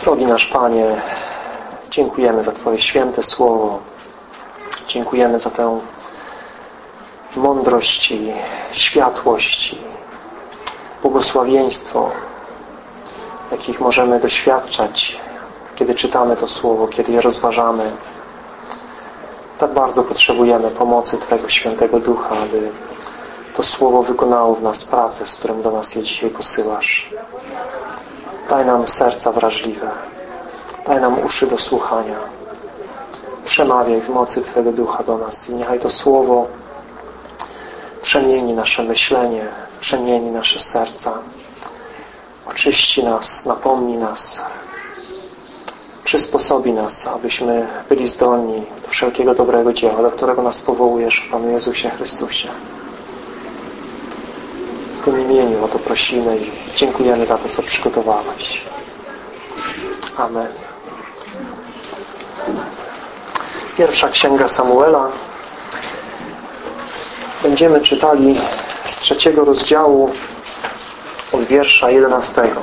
Drogi nasz Panie, dziękujemy za Twoje święte Słowo. Dziękujemy za tę mądrość i światłość i błogosławieństwo, jakich możemy doświadczać, kiedy czytamy to Słowo, kiedy je rozważamy. Tak bardzo potrzebujemy pomocy Twojego Świętego Ducha, aby to Słowo wykonało w nas pracę, z którą do nas je dzisiaj posyłasz. Daj nam serca wrażliwe. Daj nam uszy do słuchania. Przemawiaj w mocy Twojego Ducha do nas i niechaj to Słowo przemieni nasze myślenie, przemieni nasze serca, oczyści nas, napomni nas, przysposobi nas, abyśmy byli zdolni do wszelkiego dobrego dzieła, do którego nas powołujesz w Panu Jezusie Chrystusie. Tym imieniu o to prosimy i dziękujemy za to, co przygotowałeś. Amen. Pierwsza Księga Samuela. Będziemy czytali z trzeciego rozdziału od wiersza jedenastego.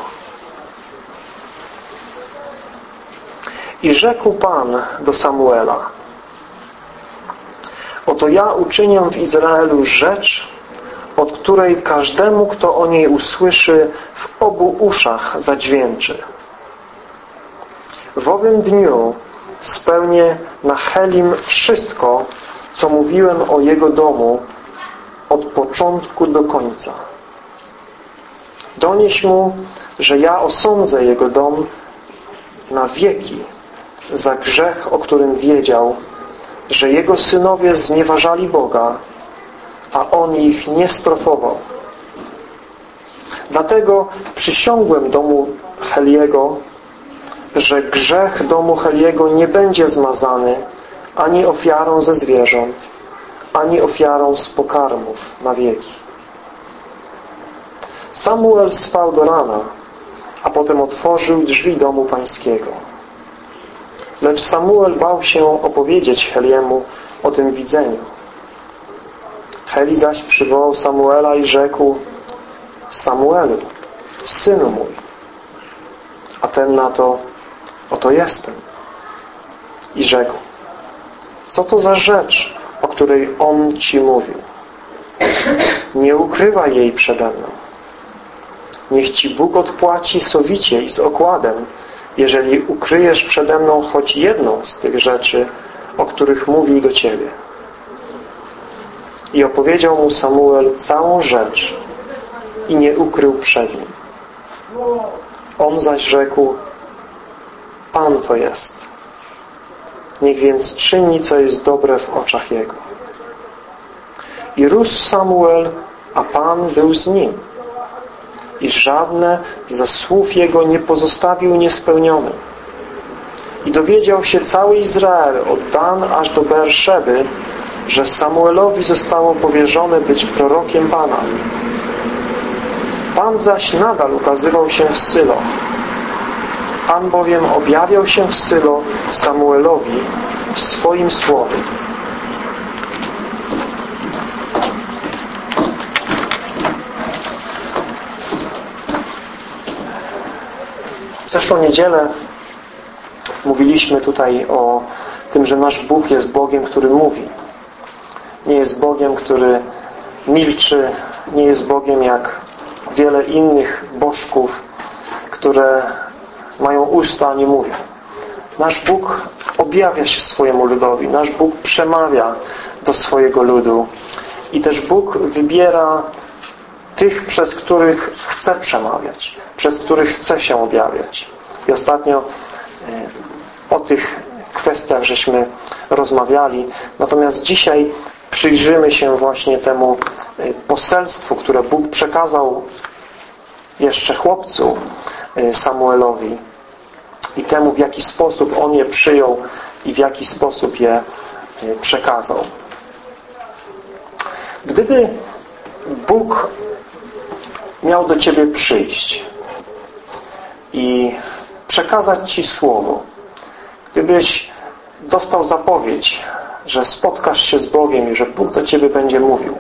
I rzekł Pan do Samuela Oto ja uczynię w Izraelu rzecz, od której każdemu, kto o niej usłyszy, w obu uszach zadźwięczy. W owym dniu spełnię na Helim wszystko, co mówiłem o jego domu od początku do końca. Donieś mu, że ja osądzę jego dom na wieki za grzech, o którym wiedział, że jego synowie znieważali Boga, a on ich nie strofował. Dlatego przysiągłem domu Heliego, że grzech domu Heliego nie będzie zmazany ani ofiarą ze zwierząt, ani ofiarą z pokarmów na wieki. Samuel spał do rana, a potem otworzył drzwi domu pańskiego. Lecz Samuel bał się opowiedzieć Heliemu o tym widzeniu. Heli zaś przywołał Samuela i rzekł Samuelu, synu mój. A ten na to oto jestem. I rzekł co to za rzecz, o której On Ci mówił? Nie ukrywaj jej przede mną. Niech Ci Bóg odpłaci sowicie i z okładem, jeżeli ukryjesz przede mną choć jedną z tych rzeczy, o których mówił do Ciebie. I opowiedział mu Samuel całą rzecz i nie ukrył przed nim. On zaś rzekł, Pan to jest. Niech więc czyni, co jest dobre w oczach Jego. I rósł Samuel, a Pan był z nim. I żadne ze słów Jego nie pozostawił niespełnionym. I dowiedział się cały Izrael od Dan aż do Berszeby, że Samuelowi zostało powierzone być prorokiem Pana. Pan zaś nadal ukazywał się w Sylo. Pan bowiem objawiał się w Sylo Samuelowi w swoim słowie. Zeszłą niedzielę mówiliśmy tutaj o tym, że nasz Bóg jest Bogiem, który mówi. Nie jest Bogiem, który milczy, nie jest Bogiem jak wiele innych bożków, które mają usta, a nie mówią. Nasz Bóg objawia się swojemu ludowi. Nasz Bóg przemawia do swojego ludu. I też Bóg wybiera tych, przez których chce przemawiać, przez których chce się objawiać. I ostatnio e, o tych kwestiach żeśmy rozmawiali. Natomiast dzisiaj przyjrzymy się właśnie temu e, poselstwu, które Bóg przekazał jeszcze chłopcu e, Samuelowi i temu, w jaki sposób on je przyjął i w jaki sposób je przekazał. Gdyby Bóg miał do Ciebie przyjść i przekazać Ci słowo, gdybyś dostał zapowiedź, że spotkasz się z Bogiem i że Bóg do Ciebie będzie mówił,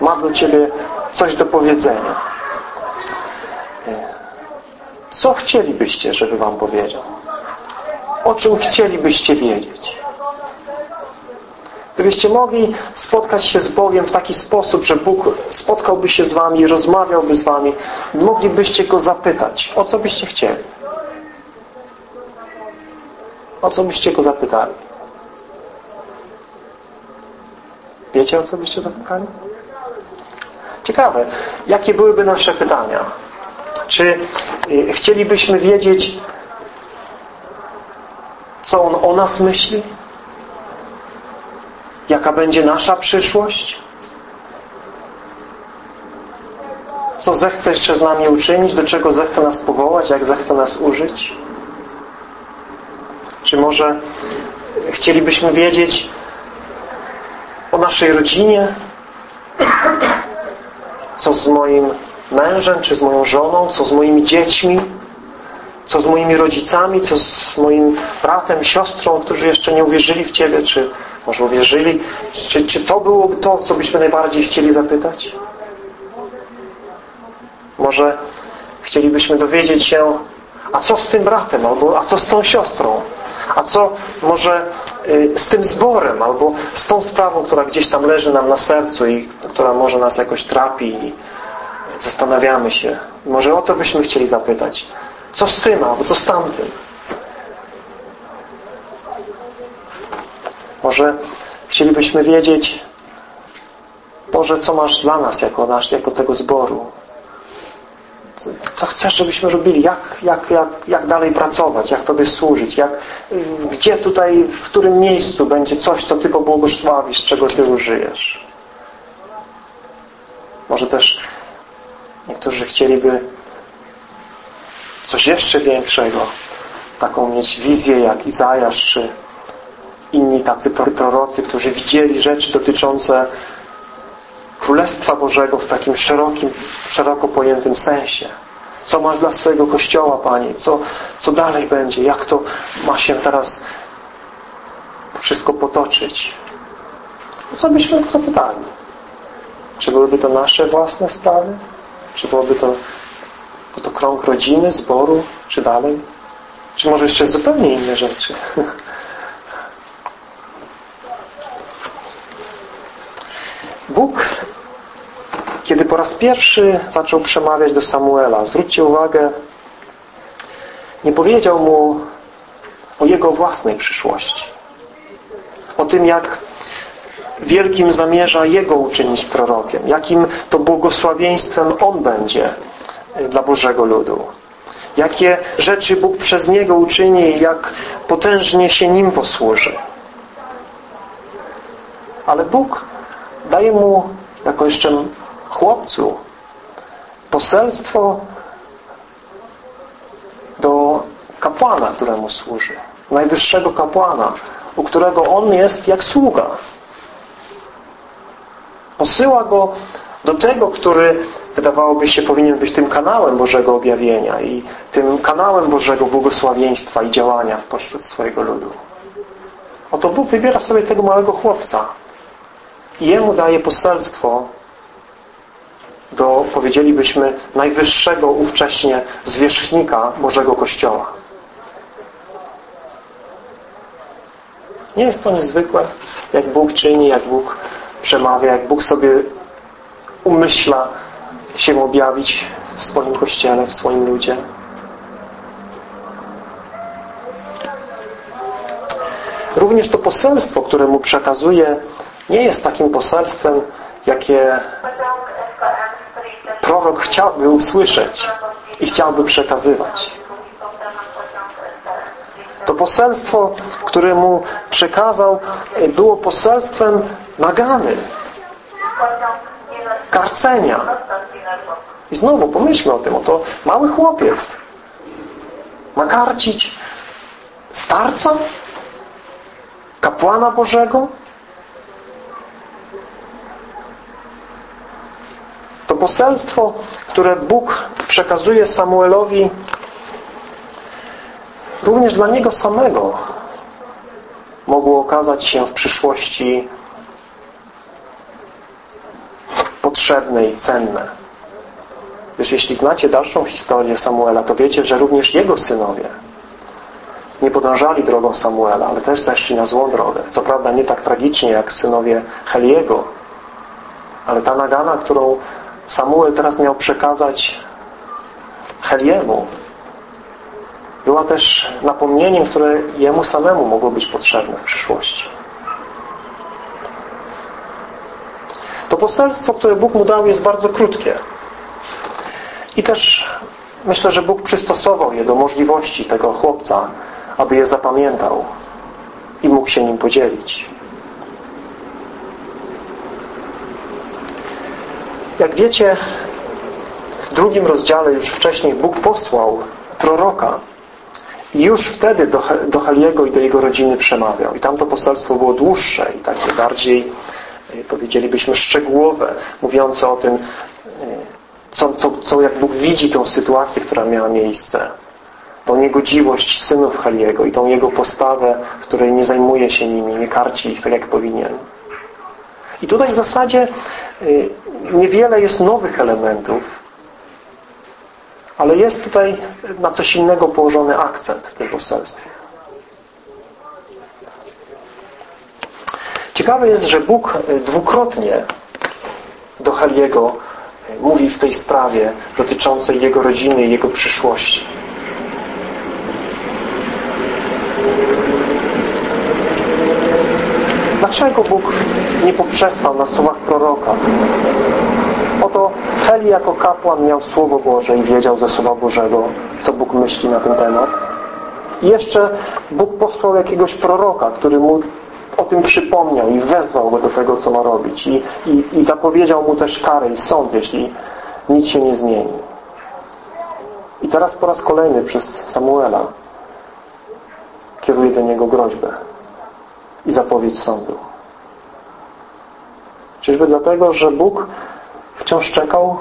ma do Ciebie coś do powiedzenia, Co chcielibyście, żeby wam powiedział? O czym chcielibyście wiedzieć? Gdybyście mogli spotkać się z Bogiem w taki sposób, że Bóg spotkałby się z wami, rozmawiałby z wami, moglibyście Go zapytać, o co byście chcieli? O co byście Go zapytali? Wiecie, o co byście zapytali? Ciekawe, jakie byłyby nasze pytania? Czy y, chcielibyśmy wiedzieć, co On o nas myśli? Jaka będzie nasza przyszłość? Co zechce jeszcze z nami uczynić? Do czego zechce nas powołać? Jak zechce nas użyć? Czy może chcielibyśmy wiedzieć naszej rodzinie? Co z moim mężem, czy z moją żoną? Co z moimi dziećmi? Co z moimi rodzicami? Co z moim bratem, siostrą, którzy jeszcze nie uwierzyli w Ciebie? Czy może uwierzyli? Czy, czy to byłoby to, co byśmy najbardziej chcieli zapytać? Może chcielibyśmy dowiedzieć się, a co z tym bratem, albo a co z tą siostrą? A co może y, z tym zborem, albo z tą sprawą, która gdzieś tam leży nam na sercu i która może nas jakoś trapi i zastanawiamy się. Może o to byśmy chcieli zapytać. Co z tym, albo co z tamtym? Może chcielibyśmy wiedzieć, Boże, co masz dla nas jako, nasz, jako tego zboru? Co, chcesz, żebyśmy robili? Jak, jak, jak, jak dalej pracować? Jak Tobie służyć? Jak, gdzie tutaj, w którym miejscu będzie coś, co Ty pobłogosławisz, czego Ty użyjesz? Może też niektórzy chcieliby coś jeszcze większego, taką mieć wizję jak Izajasz, czy inni tacy prorocy, którzy widzieli rzeczy dotyczące Królestwa Bożego w takim szerokim, szeroko pojętym sensie. Co masz dla swojego Kościoła, Panie? Co, co dalej będzie? Jak to ma się teraz wszystko potoczyć? Co byśmy zapytali? Czy byłyby to nasze własne sprawy? Czy byłoby to, to krąg rodziny, zboru? Czy dalej? Czy może jeszcze zupełnie inne rzeczy? Bóg, kiedy po raz pierwszy zaczął przemawiać do Samuela, zwróćcie uwagę, nie powiedział mu o jego własnej przyszłości. O tym, jak wielkim zamierza jego uczynić prorokiem, jakim to błogosławieństwem on będzie dla Bożego ludu. Jakie rzeczy Bóg przez niego uczyni i jak potężnie się nim posłuży. Ale Bóg daje mu jako jeszcze chłopcu poselstwo do kapłana, któremu służy. Najwyższego kapłana, u którego on jest jak sługa. Posyła go do tego, który wydawałoby się powinien być tym kanałem Bożego objawienia i tym kanałem Bożego błogosławieństwa i działania w pośród swojego ludu. Oto Bóg wybiera sobie tego małego chłopca, i jemu daje poselstwo do, powiedzielibyśmy, najwyższego ówcześnie zwierzchnika Bożego Kościoła. Nie jest to niezwykłe, jak Bóg czyni, jak Bóg przemawia, jak Bóg sobie umyśla się objawić w swoim Kościele, w swoim ludzie. Również to poselstwo, które Mu przekazuje, nie jest takim poselstwem, jakie prorok chciałby usłyszeć i chciałby przekazywać. To poselstwo, które mu przekazał, było poselstwem nagany, karcenia. I znowu pomyślmy o tym, oto mały chłopiec ma karcić starca, kapłana Bożego, To poselstwo, które Bóg przekazuje Samuelowi również dla niego samego mogło okazać się w przyszłości potrzebne i cenne. Gdyż jeśli znacie dalszą historię Samuela, to wiecie, że również jego synowie nie podążali drogą Samuela, ale też zeszli na złą drogę. Co prawda nie tak tragicznie jak synowie Heliego, ale ta nagana, którą Samuel teraz miał przekazać Heliemu, była też napomnieniem, które jemu samemu mogło być potrzebne w przyszłości. To poselstwo, które Bóg mu dał jest bardzo krótkie. I też myślę, że Bóg przystosował je do możliwości tego chłopca, aby je zapamiętał i mógł się nim podzielić. Jak wiecie, w drugim rozdziale już wcześniej Bóg posłał proroka i już wtedy do, do Heliego i do jego rodziny przemawiał. I tamto poselstwo było dłuższe i takie bardziej, e, powiedzielibyśmy, szczegółowe, mówiące o tym, e, co, co, co jak Bóg widzi tą sytuację, która miała miejsce. Tą niegodziwość synów Heliego i tą jego postawę, w której nie zajmuje się nimi, nie karci ich tak jak powinien. I tutaj w zasadzie e, niewiele jest nowych elementów, ale jest tutaj na coś innego położony akcent w tym poselstwie. Ciekawe jest, że Bóg dwukrotnie do Heliego mówi w tej sprawie dotyczącej jego rodziny i jego przyszłości. Dlaczego Bóg nie poprzestał na słowach proroka? Oto Heli jako kapłan miał Słowo Boże i wiedział ze Słowa Bożego, co Bóg myśli na ten temat. I jeszcze Bóg posłał jakiegoś proroka, który mu o tym przypomniał i wezwał go do tego, co ma robić. I, i, i zapowiedział mu też karę i sąd, jeśli nic się nie zmieni. I teraz po raz kolejny przez Samuela kieruje do niego groźbę i zapowiedź sądu. Czyżby dlatego, że Bóg wciąż czekał,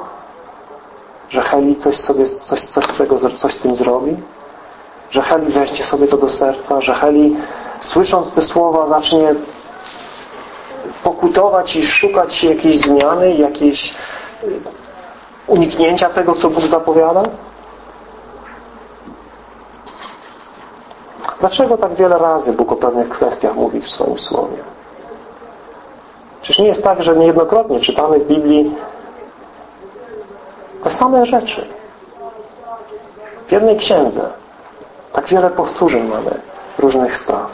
że Heli coś sobie, coś, coś z tego, coś z tym zrobi? Że Heli weźmie sobie to do serca? Że Heli słysząc te słowa zacznie pokutować i szukać jakiejś zmiany, jakiejś uniknięcia tego, co Bóg zapowiada? Dlaczego tak wiele razy Bóg o pewnych kwestiach mówi w swoim Słowie? Czyż nie jest tak, że niejednokrotnie czytamy w Biblii te same rzeczy. W jednej księdze tak wiele powtórzeń mamy różnych spraw.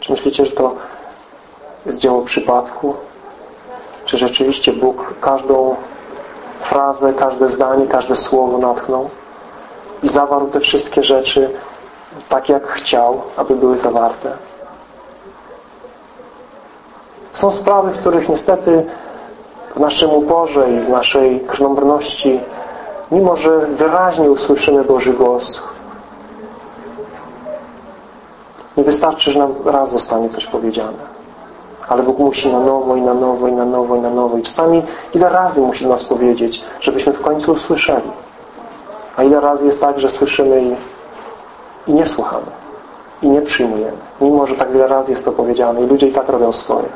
Czy myślicie, że to jest dzieło przypadku? Czy rzeczywiście Bóg każdą frazę, każde zdanie, każde słowo natchnął i zawarł te wszystkie rzeczy tak, jak chciał, aby były zawarte? Są sprawy, w których niestety w naszym uporze i w naszej krnąbrności, mimo że wyraźnie usłyszymy Boży głos, nie wystarczy, że nam raz zostanie coś powiedziane. Ale Bóg musi na nowo i na nowo i na nowo i na nowo. I czasami ile razy musi nas powiedzieć, żebyśmy w końcu usłyszeli. A ile razy jest tak, że słyszymy i, i nie słuchamy. I nie przyjmujemy. Mimo, że tak wiele razy jest to powiedziane. I ludzie i tak robią swoje.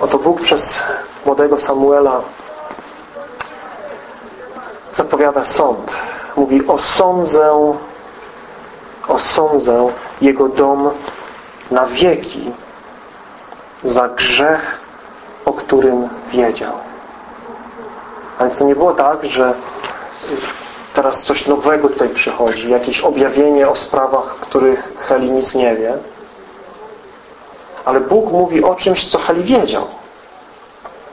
Oto Bóg przez młodego Samuela zapowiada sąd. Mówi, osądzę, osądzę jego dom na wieki za grzech, o którym wiedział. A więc to nie było tak, że teraz coś nowego tutaj przychodzi, jakieś objawienie o sprawach, których Heli nic nie wie. Ale Bóg mówi o czymś, co Heli wiedział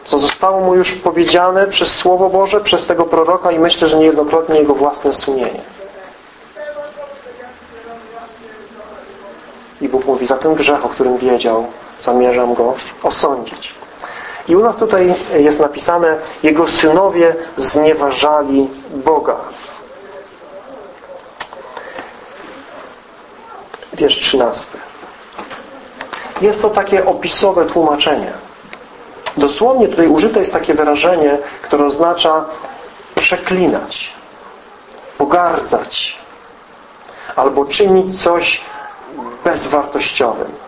co zostało mu już powiedziane przez Słowo Boże, przez tego proroka i myślę, że niejednokrotnie jego własne sumienie. I Bóg mówi, za ten grzech, o którym wiedział, zamierzam go osądzić. I u nas tutaj jest napisane, jego synowie znieważali Boga. Wiersz 13. Jest to takie opisowe tłumaczenie. Dosłownie tutaj użyte jest takie wyrażenie, które oznacza przeklinać, pogardzać albo czynić coś bezwartościowym.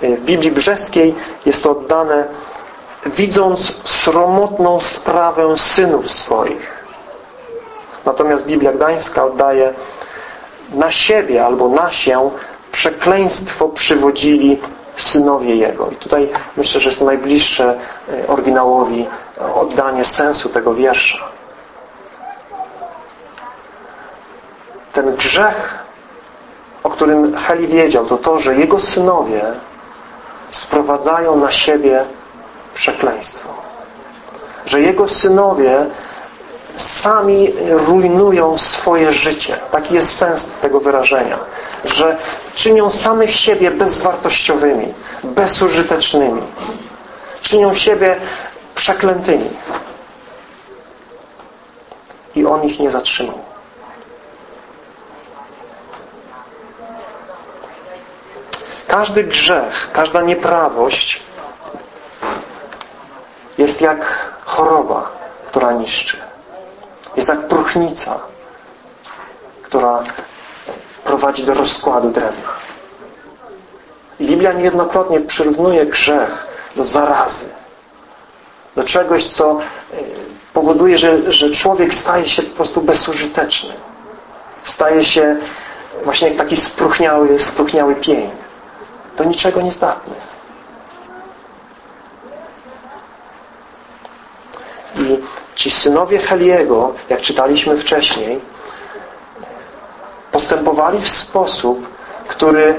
W Biblii Brzeskiej jest to oddane widząc sromotną sprawę synów swoich. Natomiast Biblia Gdańska oddaje na siebie albo na się przekleństwo przywodzili synowie Jego. I tutaj myślę, że jest to najbliższe e, oryginałowi oddanie sensu tego wiersza. Ten grzech, o którym Heli wiedział, to to, że jego synowie sprowadzają na siebie przekleństwo. Że jego synowie sami rujnują swoje życie. Taki jest sens tego wyrażenia. Że czynią samych siebie bezwartościowymi, bezużytecznymi. Czynią siebie przeklętymi. I on ich nie zatrzymał. Każdy grzech, każda nieprawość jest jak choroba, która niszczy. Jest jak próchnica, która prowadzi do rozkładu drewna. I Biblia niejednokrotnie przyrównuje grzech do zarazy. Do czegoś, co e, powoduje, że, że człowiek staje się po prostu bezużyteczny. Staje się właśnie jak taki spróchniały, spróchniały pień. Do niczego niezdatny. I ci synowie Heliego, jak czytaliśmy wcześniej, postępowali w sposób, który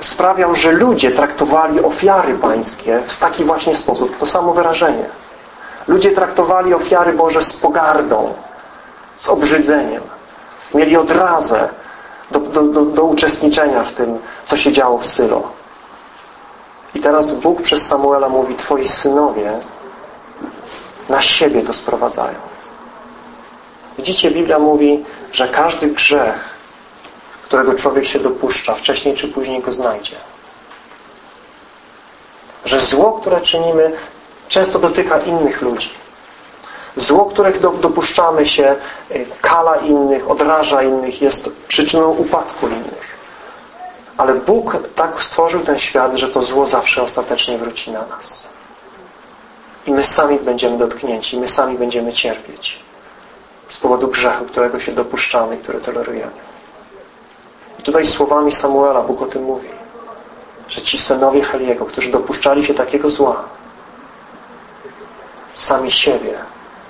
sprawiał, że ludzie traktowali ofiary pańskie w taki właśnie sposób. To samo wyrażenie. Ludzie traktowali ofiary Boże z pogardą, z obrzydzeniem. Mieli odrazę do, do, do, do uczestniczenia w tym, co się działo w Sylo. I teraz Bóg przez Samuela mówi, twoi synowie na siebie to sprowadzają. Widzicie, Biblia mówi, że każdy grzech, którego człowiek się dopuszcza, wcześniej czy później go znajdzie. Że zło, które czynimy, często dotyka innych ludzi. Zło, których dopuszczamy się, y, kala innych, odraża innych, jest przyczyną upadku innych. Ale Bóg tak stworzył ten świat, że to zło zawsze ostatecznie wróci na nas. I my sami będziemy dotknięci, my sami będziemy cierpieć z powodu grzechu, którego się dopuszczamy który tolerujemy. I tutaj słowami Samuela Bóg o tym mówi, że ci synowie Heliego, którzy dopuszczali się takiego zła, sami siebie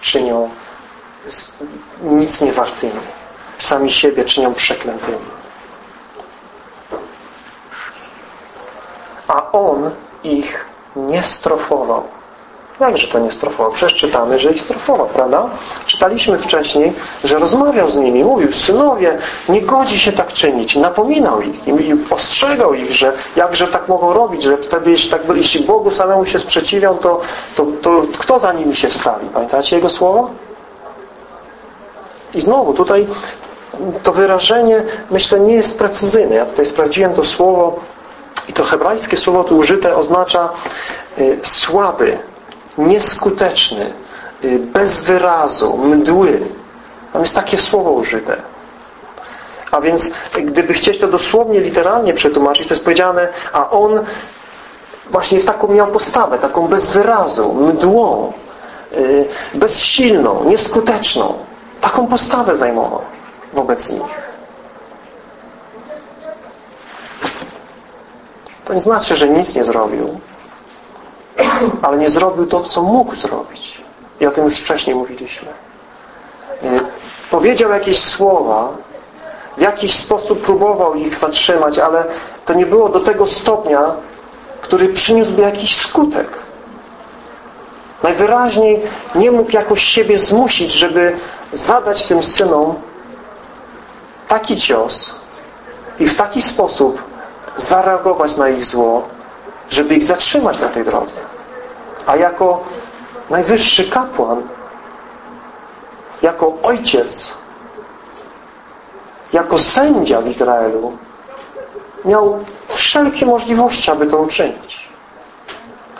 czynią nic niewartymi. Sami siebie czynią przeklętymi. A On ich nie strofował Jakże to nie strofował? Przecież czytamy, że ich strofował, prawda? Czytaliśmy wcześniej, że rozmawiał z nimi, mówił, synowie, nie godzi się tak czynić. Napominał ich i ostrzegał ich, że jakże tak mogą robić, że wtedy jeśli, tak, jeśli Bogu samemu się sprzeciwią, to, to, to kto za nimi się wstawi? Pamiętacie Jego słowa? I znowu tutaj to wyrażenie, myślę, nie jest precyzyjne. Ja tutaj sprawdziłem to słowo i to hebrajskie słowo tu użyte oznacza y, słaby, nieskuteczny, y, bez wyrazu, mdły. Tam jest takie słowo użyte. A więc gdyby chcieć to dosłownie, literalnie przetłumaczyć, to jest powiedziane, a on właśnie w taką miał postawę, taką bez wyrazu, mdłą, y, bezsilną, nieskuteczną. Taką postawę zajmował wobec nich. To nie znaczy, że nic nie zrobił, ale nie zrobił to, co mógł zrobić. I o tym już wcześniej mówiliśmy. E, powiedział jakieś słowa, w jakiś sposób próbował ich zatrzymać, ale to nie było do tego stopnia, który przyniósłby jakiś skutek. Najwyraźniej nie mógł jakoś siebie zmusić, żeby zadać tym synom taki cios i w taki sposób zareagować na ich zło, żeby ich zatrzymać na tej drodze. A jako najwyższy kapłan, jako ojciec, jako sędzia w Izraelu miał wszelkie możliwości, aby to uczynić.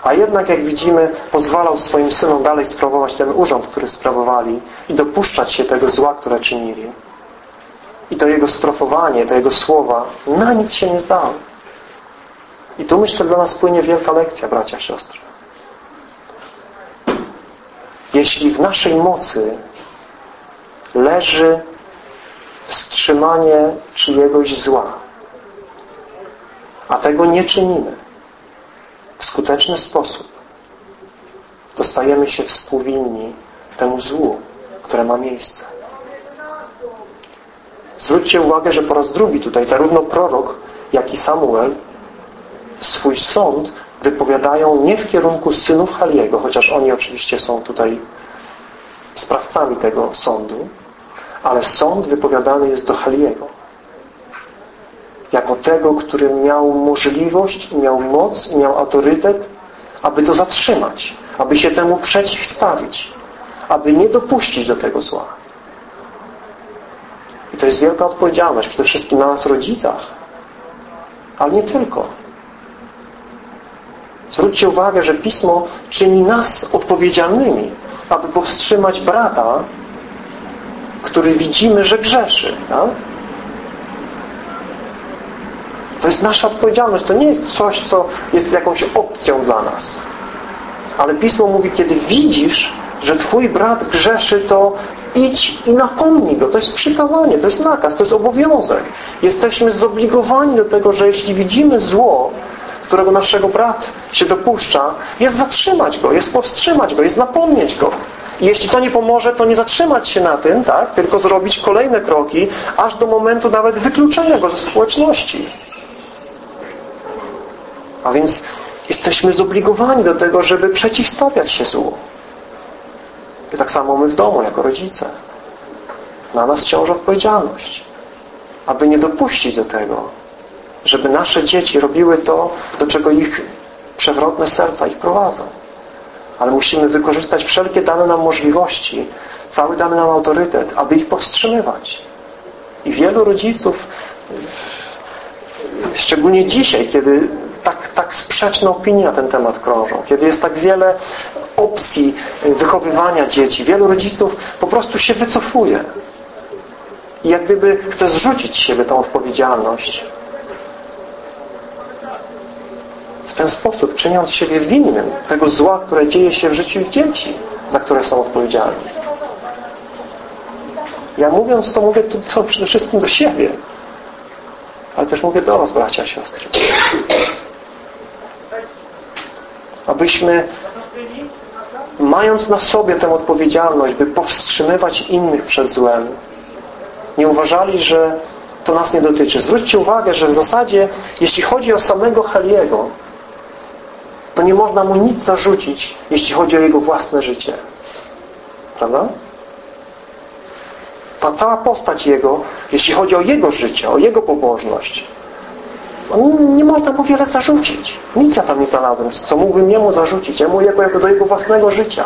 A jednak, jak widzimy, pozwalał swoim synom dalej sprawować ten urząd, który sprawowali i dopuszczać się tego zła, które czynili. I to jego strofowanie, to jego słowa na nic się nie zdały. I tu myślę dla nas płynie wielka lekcja, bracia, siostry. Jeśli w naszej mocy leży wstrzymanie czyjegoś zła, a tego nie czynimy w skuteczny sposób, to stajemy się współwinni temu złu, które ma miejsce. Zwróćcie uwagę, że po raz drugi tutaj zarówno prorok, jak i Samuel swój sąd wypowiadają nie w kierunku synów Haliego, chociaż oni oczywiście są tutaj sprawcami tego sądu, ale sąd wypowiadany jest do Haliego. Jako tego, który miał możliwość miał moc i miał autorytet, aby to zatrzymać, aby się temu przeciwstawić, aby nie dopuścić do tego zła. I to jest wielka odpowiedzialność przede wszystkim na nas rodzicach, ale nie tylko. Zwróćcie uwagę, że Pismo czyni nas odpowiedzialnymi, aby powstrzymać brata, który widzimy, że grzeszy. Tak? To jest nasza odpowiedzialność. To nie jest coś, co jest jakąś opcją dla nas. Ale Pismo mówi, kiedy widzisz, że Twój brat grzeszy, to idź i napomnij go. To jest przykazanie, to jest nakaz, to jest obowiązek. Jesteśmy zobligowani do tego, że jeśli widzimy zło, którego naszego brat się dopuszcza, jest zatrzymać go, jest powstrzymać go, jest napomnieć go. I jeśli to nie pomoże, to nie zatrzymać się na tym, tak? tylko zrobić kolejne kroki, aż do momentu nawet wykluczenia go ze społeczności. A więc jesteśmy zobligowani do tego, żeby przeciwstawiać się złu. I tak samo my w domu, jako rodzice. Na nas ciąży odpowiedzialność, aby nie dopuścić do tego, żeby nasze dzieci robiły to, do czego ich przewrotne serca ich prowadzą. Ale musimy wykorzystać wszelkie dane nam możliwości, cały dany nam autorytet, aby ich powstrzymywać. I wielu rodziców, szczególnie dzisiaj, kiedy tak, tak sprzeczne opinie na ten temat krążą, kiedy jest tak wiele opcji wychowywania dzieci, wielu rodziców po prostu się wycofuje. I jak gdyby chce zrzucić z siebie tą odpowiedzialność w ten sposób, czyniąc siebie winnym tego zła, które dzieje się w życiu ich dzieci, za które są odpowiedzialni. Ja mówiąc to, mówię to, to przede wszystkim do siebie, ale też mówię do was, bracia, siostry. Abyśmy mając na sobie tę odpowiedzialność, by powstrzymywać innych przed złem, nie uważali, że to nas nie dotyczy. Zwróćcie uwagę, że w zasadzie, jeśli chodzi o samego Heliego, to nie można mu nic zarzucić, jeśli chodzi o jego własne życie. Prawda? Ta cała postać jego, jeśli chodzi o jego życie, o jego pobożność, nie można mu wiele zarzucić. Nic ja tam nie znalazłem, co mógłbym jemu zarzucić, jemu jako, jako do jego własnego życia.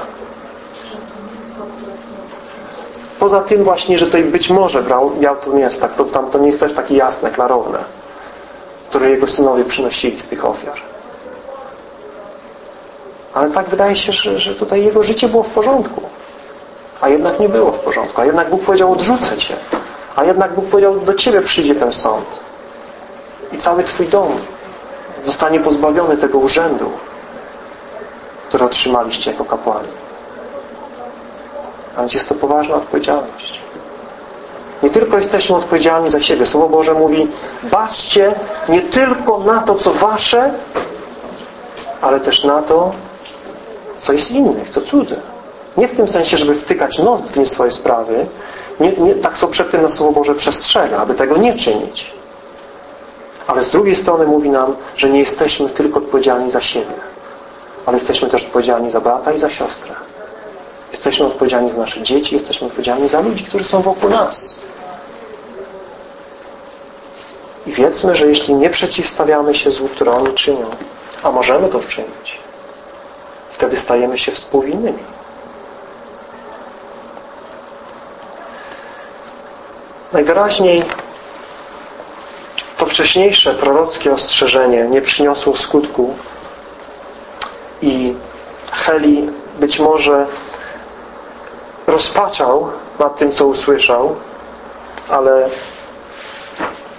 Poza tym właśnie, że tutaj być może brał, miał to mięso, tak, to, tam to nie jest też takie jasne, klarowne, które jego synowie przynosili z tych ofiar. Ale tak wydaje się, że, że tutaj jego życie było w porządku. A jednak nie było w porządku. A jednak Bóg powiedział, odrzucę Cię. A jednak Bóg powiedział, do Ciebie przyjdzie ten sąd. I cały Twój dom zostanie pozbawiony tego urzędu, który otrzymaliście jako kapłani. A więc jest to poważna odpowiedzialność. Nie tylko jesteśmy odpowiedzialni za siebie. Słowo Boże mówi, baczcie nie tylko na to, co wasze, ale też na to, co jest innych, co cudze. Nie w tym sensie, żeby wtykać nos w swoje sprawy. Nie, nie, tak są przed tym na Słowo Boże przestrzega, aby tego nie czynić. Ale z drugiej strony mówi nam, że nie jesteśmy tylko odpowiedzialni za siebie, ale jesteśmy też odpowiedzialni za brata i za siostrę. Jesteśmy odpowiedzialni za nasze dzieci, jesteśmy odpowiedzialni za ludzi, którzy są wokół nas. I wiedzmy, że jeśli nie przeciwstawiamy się złu, które oni czynią, a możemy to czynić, wtedy stajemy się współwinnymi. Najwyraźniej to wcześniejsze prorockie ostrzeżenie nie przyniosło skutku i Heli być może rozpaczał nad tym, co usłyszał, ale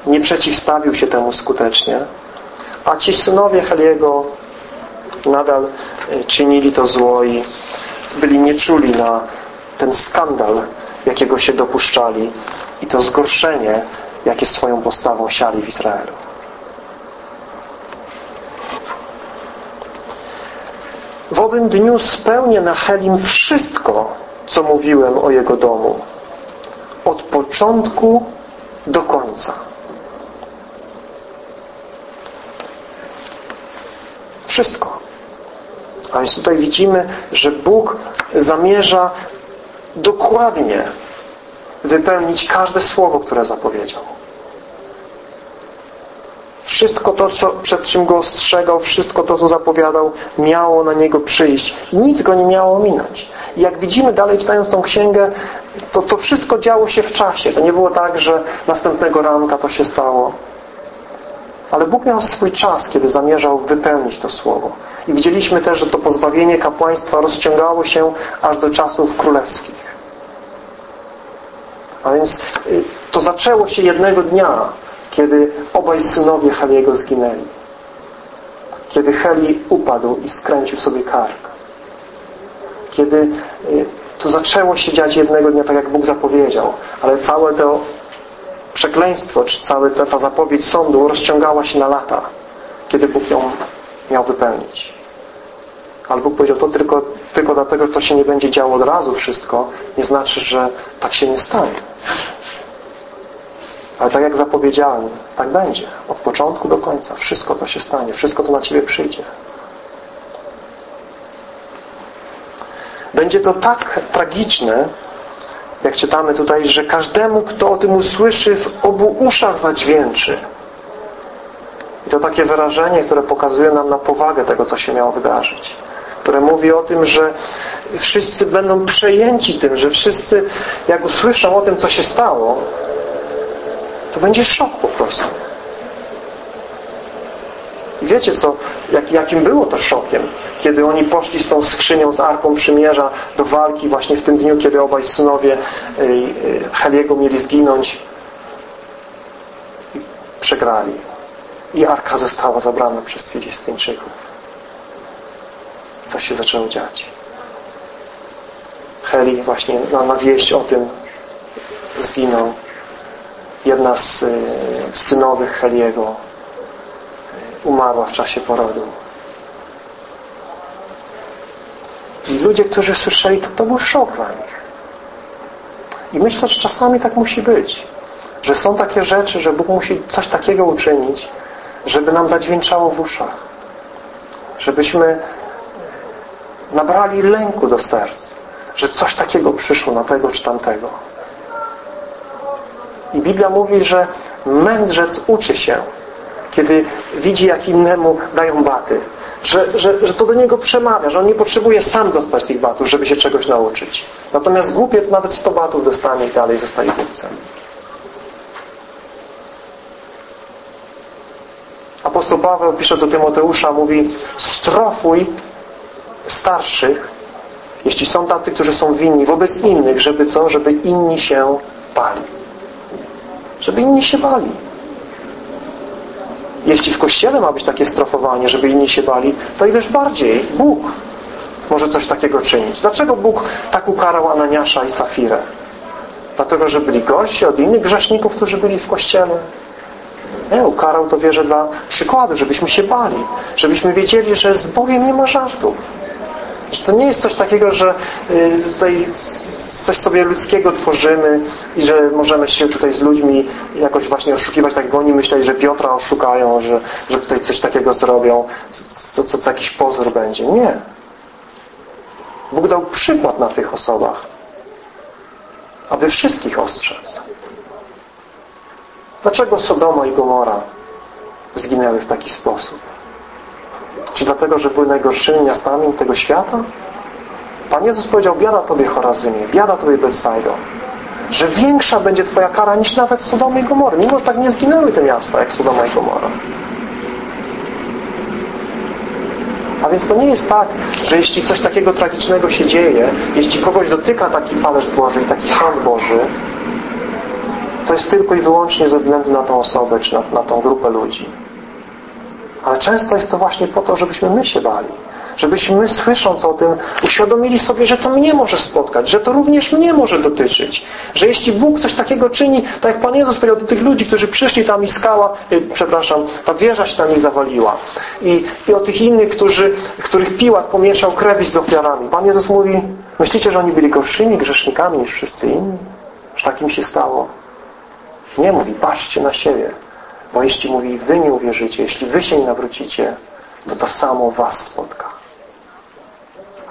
nie przeciwstawił się temu skutecznie, a ci synowie Heliego nadal e, czynili to zło i byli nieczuli na ten skandal, jakiego się dopuszczali i to zgorszenie, jakie swoją postawą siali w Izraelu. W owym dniu spełnię na Helim wszystko, co mówiłem o jego domu. Od początku do końca. Wszystko. A więc tutaj widzimy, że Bóg zamierza dokładnie wypełnić każde słowo, które zapowiedział. Wszystko to, co, przed czym go ostrzegał, wszystko to, co zapowiadał, miało na niego przyjść. I nic go nie miało minąć. I jak widzimy dalej, czytając tą księgę, to to wszystko działo się w czasie. To nie było tak, że następnego ranka to się stało. Ale Bóg miał swój czas, kiedy zamierzał wypełnić to słowo. I widzieliśmy też, że to pozbawienie kapłaństwa rozciągało się aż do czasów królewskich. A więc y, to zaczęło się jednego dnia, kiedy obaj synowie Heliego zginęli. Kiedy Heli upadł i skręcił sobie kark. Kiedy y, to zaczęło się dziać jednego dnia, tak jak Bóg zapowiedział, ale całe to przekleństwo, czy cała ta, zapowiedź sądu rozciągała się na lata, kiedy Bóg ją miał wypełnić. Ale Bóg powiedział, to tylko, tylko dlatego, że to się nie będzie działo od razu wszystko, nie znaczy, że tak się nie stanie. Ale tak jak zapowiedziałem, tak będzie. Od początku do końca. Wszystko to się stanie. Wszystko to na Ciebie przyjdzie. Będzie to tak tragiczne, jak czytamy tutaj, że każdemu, kto o tym usłyszy, w obu uszach zadźwięczy. I to takie wyrażenie, które pokazuje nam na powagę tego, co się miało wydarzyć. Które mówi o tym, że wszyscy będą przejęci tym, że wszyscy, jak usłyszą o tym, co się stało, to będzie szok po prostu. I wiecie co, jak, jakim było to szokiem, kiedy oni poszli z tą skrzynią, z Arką Przymierza do walki właśnie w tym dniu, kiedy obaj synowie y, y, Heliego mieli zginąć i przegrali. I Arka została zabrana przez Filistyńczyków. Co się zaczęło dziać? Heli właśnie na, na wieść o tym zginął jedna z y, synowych Heliego y, umarła w czasie porodu. I ludzie, którzy słyszeli, to, to był szok dla nich. I myślę, że czasami tak musi być. Że są takie rzeczy, że Bóg musi coś takiego uczynić, żeby nam zadźwięczało w uszach. Żebyśmy y, nabrali lęku do serc, że coś takiego przyszło na tego czy tamtego. I Biblia mówi, że mędrzec uczy się, kiedy widzi, jak innemu dają baty. Że, że, że to do niego przemawia, że on nie potrzebuje sam dostać tych batów, żeby się czegoś nauczyć. Natomiast głupiec nawet 100 batów dostanie i dalej zostaje głupcem. Apostoł Paweł pisze do Tymoteusza, mówi strofuj starszych, jeśli są tacy, którzy są winni, wobec innych, żeby co? Żeby inni się pali żeby inni się bali. Jeśli w Kościele ma być takie strofowanie, żeby inni się bali, to ileż bardziej Bóg może coś takiego czynić. Dlaczego Bóg tak ukarał Ananiasza i Safirę? Dlatego, że byli gorsi od innych grzeszników, którzy byli w Kościele? Nie, ukarał to wierzę dla przykładu, żebyśmy się bali, żebyśmy wiedzieli, że z Bogiem nie ma żartów. Że to nie jest coś takiego, że y, tutaj coś sobie ludzkiego tworzymy i że możemy się tutaj z ludźmi jakoś właśnie oszukiwać, tak jak oni myśleli, że Piotra oszukają, że, że tutaj coś takiego zrobią, co, co, co jakiś pozór będzie. Nie. Bóg dał przykład na tych osobach, aby wszystkich ostrzec. Dlaczego Sodoma i Gomora zginęły w taki sposób? Czy dlatego, że były najgorszymi miastami tego świata? Pan Jezus powiedział, biada Tobie Chorazymie, biada Tobie Bethsaido, że większa będzie Twoja kara niż nawet Sodomy i Gomory, mimo że tak nie zginęły te miasta jak Sodoma i Gomora. A więc to nie jest tak, że jeśli coś takiego tragicznego się dzieje, jeśli kogoś dotyka taki palec Boży i taki sąd Boży, to jest tylko i wyłącznie ze względu na tą osobę, czy na, na tą grupę ludzi. Ale często jest to właśnie po to, żebyśmy my się bali. Żebyśmy my słysząc o tym uświadomili sobie, że to mnie może spotkać, że to również mnie może dotyczyć. Że jeśli Bóg coś takiego czyni, tak jak Pan Jezus powiedział do tych ludzi, którzy przyszli tam i skała, yy, przepraszam, ta wieża się na nich zawaliła. I, I o tych innych, którzy, których Piłat pomieszał krew z ofiarami. Pan Jezus mówi, myślicie, że oni byli gorszymi grzesznikami niż wszyscy inni? Że takim się stało? Nie mówi, patrzcie na siebie. Bo jeśli mówi, wy nie uwierzycie, jeśli wy się nie nawrócicie, to to samo was spotka.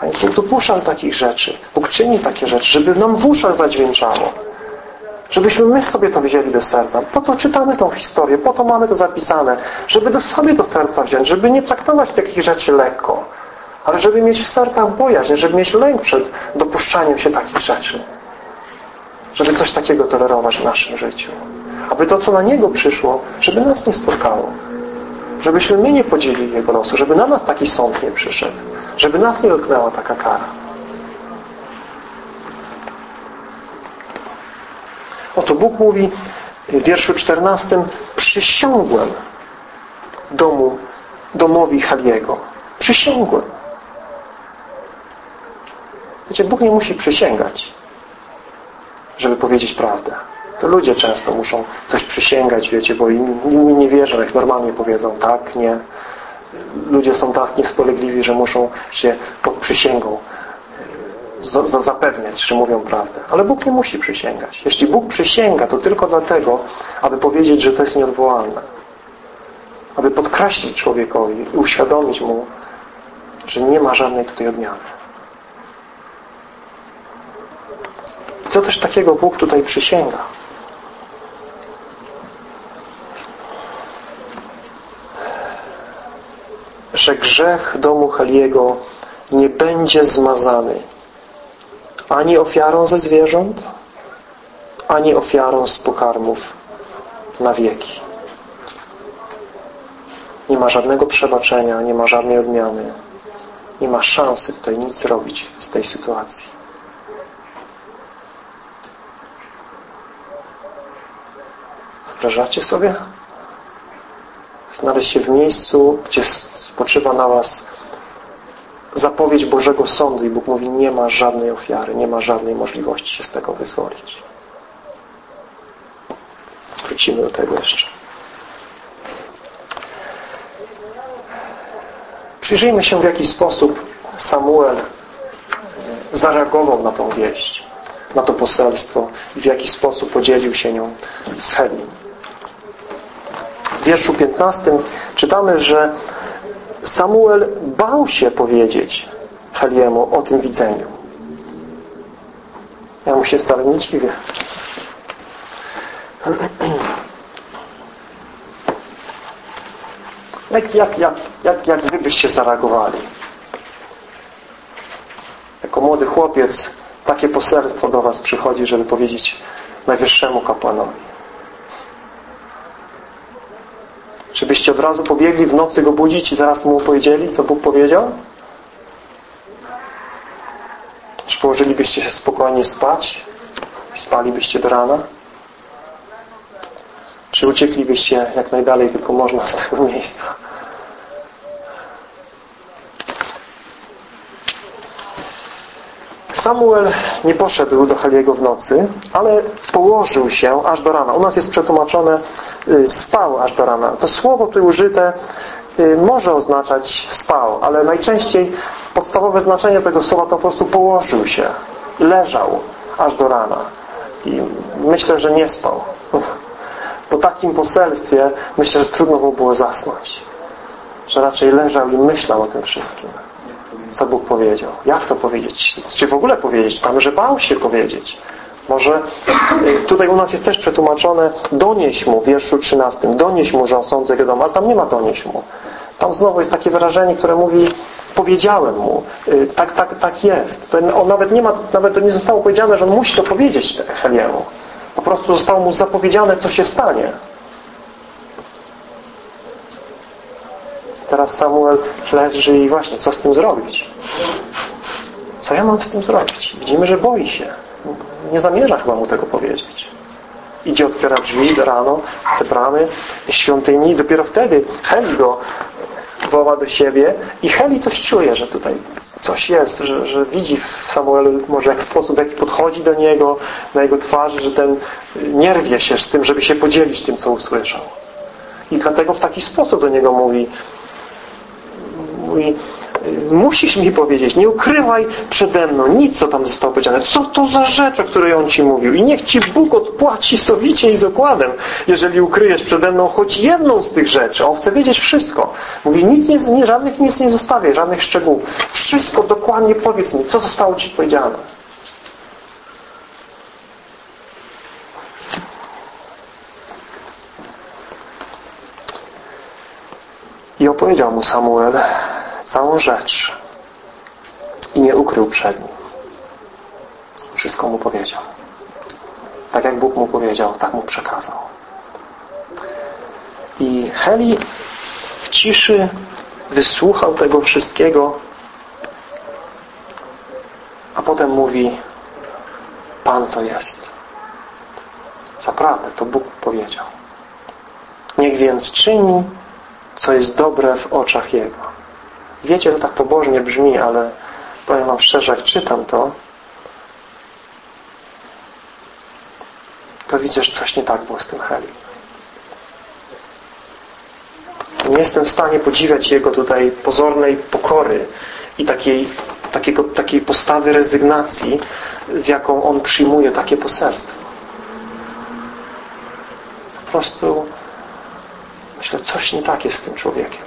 A więc Bóg dopuszcza takich rzeczy. Bóg czyni takie rzeczy, żeby nam w uszach zadźwięczało. Żebyśmy my sobie to wzięli do serca. Po to czytamy tą historię, po to mamy to zapisane. Żeby do sobie do serca wziąć, żeby nie traktować takich rzeczy lekko. Ale żeby mieć w sercach bojaźń, żeby mieć lęk przed dopuszczaniem się takich rzeczy. Żeby coś takiego tolerować w naszym życiu. Aby to, co na Niego przyszło, żeby nas nie spotkało. Żebyśmy my nie podzielili Jego losu, żeby na nas taki sąd nie przyszedł. Żeby nas nie dotknęła taka kara. Oto Bóg mówi w wierszu 14 Przysiągłem domu, domowi Haliego. Przysiągłem. Wiecie, Bóg nie musi przysięgać, żeby powiedzieć prawdę. To ludzie często muszą coś przysięgać, wiecie, bo inni nie wierzą, jak normalnie powiedzą tak, nie. Ludzie są tak niespolegliwi, że muszą się pod przysięgą za, za zapewniać, że mówią prawdę. Ale Bóg nie musi przysięgać. Jeśli Bóg przysięga, to tylko dlatego, aby powiedzieć, że to jest nieodwołalne. Aby podkreślić człowiekowi i uświadomić mu, że nie ma żadnej tutaj odmiany. Co też takiego Bóg tutaj przysięga? Że grzech domu Heliego nie będzie zmazany ani ofiarą ze zwierząt, ani ofiarą z pokarmów na wieki. Nie ma żadnego przebaczenia, nie ma żadnej odmiany. Nie ma szansy tutaj nic zrobić z tej sytuacji. Wyobrażacie sobie? Znaleźć się w miejscu, gdzie spoczywa na was zapowiedź Bożego Sądu i Bóg mówi, nie ma żadnej ofiary, nie ma żadnej możliwości się z tego wyzwolić. Wrócimy do tego jeszcze. Przyjrzyjmy się, w jaki sposób Samuel zareagował na tą wieść, na to poselstwo i w jaki sposób podzielił się nią z Helim wierszu 15 czytamy, że Samuel bał się powiedzieć Heliemu o tym widzeniu. Ja mu się wcale nie dziwię. Jak, jak, jak, jak, jak wy byście zareagowali? Jako młody chłopiec takie poselstwo do was przychodzi, żeby powiedzieć najwyższemu kapłanowi. Czy byście od razu pobiegli w nocy go budzić i zaraz mu powiedzieli, co Bóg powiedział? Czy położylibyście się spokojnie spać? Spalibyście do rana? Czy ucieklibyście jak najdalej tylko można z tego miejsca? Samuel nie poszedł do Heliego w nocy, ale położył się aż do rana. U nas jest przetłumaczone y, spał aż do rana. To słowo tu użyte y, może oznaczać spał, ale najczęściej podstawowe znaczenie tego słowa to po prostu położył się, leżał aż do rana. I myślę, że nie spał. Po takim poselstwie myślę, że trudno mu było zasnąć. Że raczej leżał i myślał o tym wszystkim co Bóg powiedział. Jak to powiedzieć? Czy w ogóle powiedzieć? Tam, że bał się powiedzieć. Może y, tutaj u nas jest też przetłumaczone donieś mu w wierszu 13. Donieś mu, że osądzę jego dom, ale tam nie ma donieś mu. Tam znowu jest takie wyrażenie, które mówi powiedziałem mu. Y, tak, tak, tak jest. To on nawet nie ma, nawet to nie zostało powiedziane, że on musi to powiedzieć Heliemu. Po prostu zostało mu zapowiedziane, co się stanie. Teraz Samuel leży i właśnie, co z tym zrobić? Co ja mam z tym zrobić? Widzimy, że boi się. Nie zamierza chyba mu tego powiedzieć. idzie, otwiera drzwi rano, te bramy świątyni. Dopiero wtedy Heli go woła do siebie i Heli coś czuje, że tutaj coś jest, że, że widzi w Samuelu może jak sposób, w jaki podchodzi do niego, na jego twarzy, że ten nie rwie się z tym, żeby się podzielić tym, co usłyszał. I dlatego w taki sposób do niego mówi mówi musisz mi powiedzieć, nie ukrywaj przede mną nic, co tam zostało powiedziane. Co to za rzecz, o której on Ci mówił? I niech Ci Bóg odpłaci sowicie i z okładem, jeżeli ukryjesz przede mną choć jedną z tych rzeczy. On chce wiedzieć wszystko. Mówi, nic nie, nie, żadnych nic nie zostawię, żadnych szczegółów. Wszystko dokładnie powiedz mi, co zostało Ci powiedziane. I opowiedział mu Samuel całą rzecz i nie ukrył przed nim. Wszystko mu powiedział. Tak jak Bóg mu powiedział, tak mu przekazał. I Heli w ciszy wysłuchał tego wszystkiego, a potem mówi Pan to jest. Zaprawdę, to Bóg powiedział. Niech więc czyni, co jest dobre w oczach Jego. Wiecie, to tak pobożnie brzmi, ale powiem Wam szczerze, jak czytam to, to widzę, że coś nie tak było z tym Heli. Nie jestem w stanie podziwiać jego tutaj pozornej pokory i takiej, takiego, takiej postawy rezygnacji, z jaką on przyjmuje takie poselstwo. Po prostu myślę, coś nie tak jest z tym człowiekiem.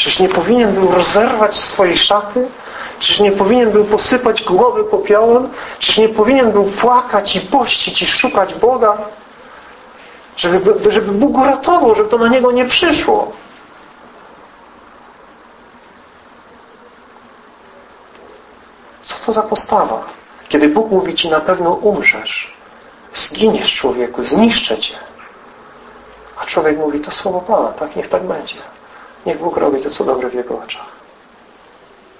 Czyż nie powinien był rozerwać swojej szaty? Czyż nie powinien był posypać głowy popiołem? Czyż nie powinien był płakać i pościć i szukać Boga? Żeby, żeby Bóg ratował, żeby to na niego nie przyszło. Co to za postawa? Kiedy Bóg mówi Ci na pewno umrzesz, zginiesz człowieku, zniszczę Cię. A człowiek mówi, to słowo Pana, tak niech tak będzie. Niech Bóg robi to, co dobre w Jego oczach.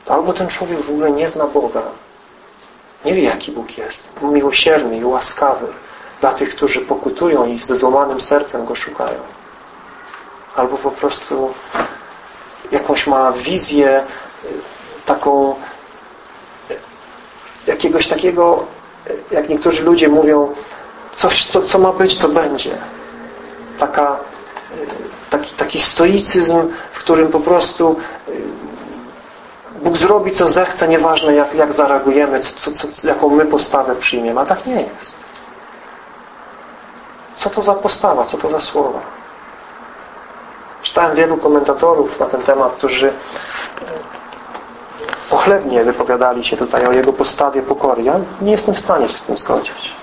To albo ten człowiek w ogóle nie zna Boga, nie wie, jaki Bóg jest, miłosierny i łaskawy dla tych, którzy pokutują i ze złamanym sercem Go szukają. Albo po prostu jakąś ma wizję y, taką y, jakiegoś takiego, y, jak niektórzy ludzie mówią, coś, co, co ma być, to będzie. Taka taki, taki stoicyzm, w którym po prostu y, Bóg zrobi, co zechce, nieważne jak, jak zareagujemy, co, co, co, jaką my postawę przyjmiemy. A tak nie jest. Co to za postawa? Co to za słowa? Czytałem wielu komentatorów na ten temat, którzy y, pochlebnie wypowiadali się tutaj o jego postawie pokory. Ja nie jestem w stanie się z tym zgodzić.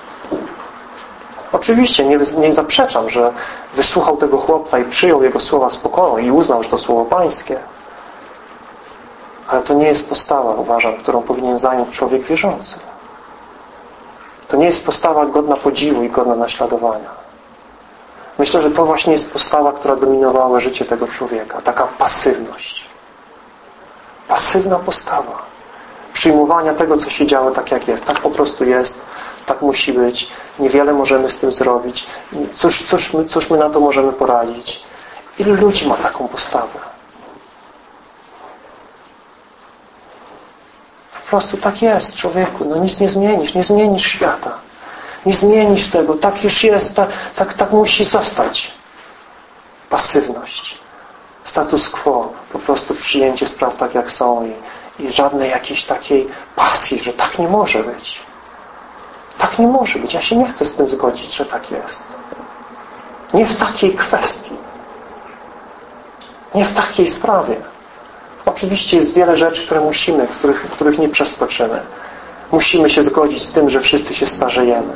Oczywiście nie, nie zaprzeczam, że wysłuchał tego chłopca i przyjął jego słowa spokojnie i uznał, że to słowo pańskie. Ale to nie jest postawa, uważam, którą powinien zająć człowiek wierzący. To nie jest postawa godna podziwu i godna naśladowania. Myślę, że to właśnie jest postawa, która dominowała życie tego człowieka. Taka pasywność. Pasywna postawa. Przyjmowania tego, co się działo tak, jak jest. Tak po prostu jest tak musi być, niewiele możemy z tym zrobić, cóż, cóż, my, cóż my na to możemy poradzić. Ilu ludzi ma taką postawę? Po prostu tak jest, człowieku. No nic nie zmienisz, nie zmienisz świata. Nie zmienisz tego. Tak już jest, tak, tak, tak musi zostać. Pasywność. Status quo. Po prostu przyjęcie spraw tak, jak są i, i żadnej jakiejś takiej pasji, że tak nie może być. Tak nie może być. Ja się nie chcę z tym zgodzić, że tak jest. Nie w takiej kwestii. Nie w takiej sprawie. Oczywiście jest wiele rzeczy, które musimy, których, których nie przeskoczymy. Musimy się zgodzić z tym, że wszyscy się starzejemy.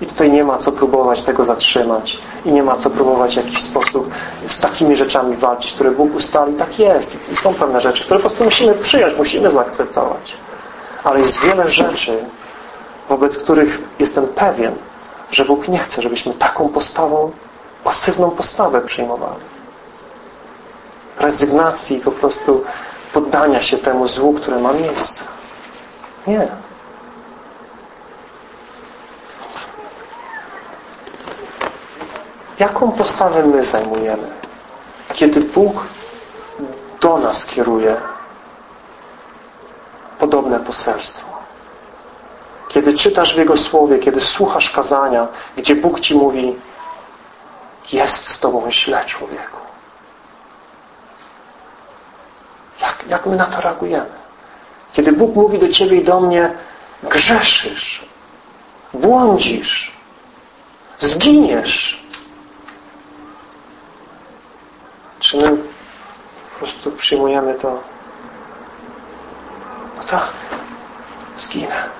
I tutaj nie ma co próbować tego zatrzymać. I nie ma co próbować w jakiś sposób z takimi rzeczami walczyć, które Bóg ustali. Tak jest. I są pewne rzeczy, które po prostu musimy przyjąć, musimy zaakceptować. Ale jest wiele rzeczy, wobec których jestem pewien, że Bóg nie chce, żebyśmy taką postawą, pasywną postawę przyjmowali. Rezygnacji i po prostu poddania się temu złu, które ma miejsce. Nie. Jaką postawę my zajmujemy, kiedy Bóg do nas kieruje podobne poselstwo? Kiedy czytasz w Jego Słowie, kiedy słuchasz kazania, gdzie Bóg Ci mówi jest z Tobą źle, człowieku. Jak, jak my na to reagujemy? Kiedy Bóg mówi do Ciebie i do mnie grzeszysz, błądzisz, zginiesz. Czy my po prostu przyjmujemy to? No tak, zginę.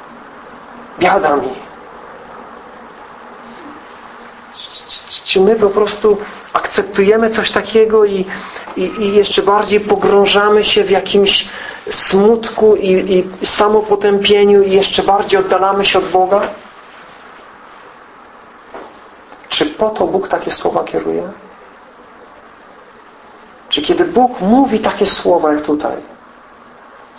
Biada mi. Czy my po prostu akceptujemy coś takiego i, i, i jeszcze bardziej pogrążamy się w jakimś smutku i, i samopotępieniu i jeszcze bardziej oddalamy się od Boga? Czy po to Bóg takie słowa kieruje? Czy kiedy Bóg mówi takie słowa jak tutaj,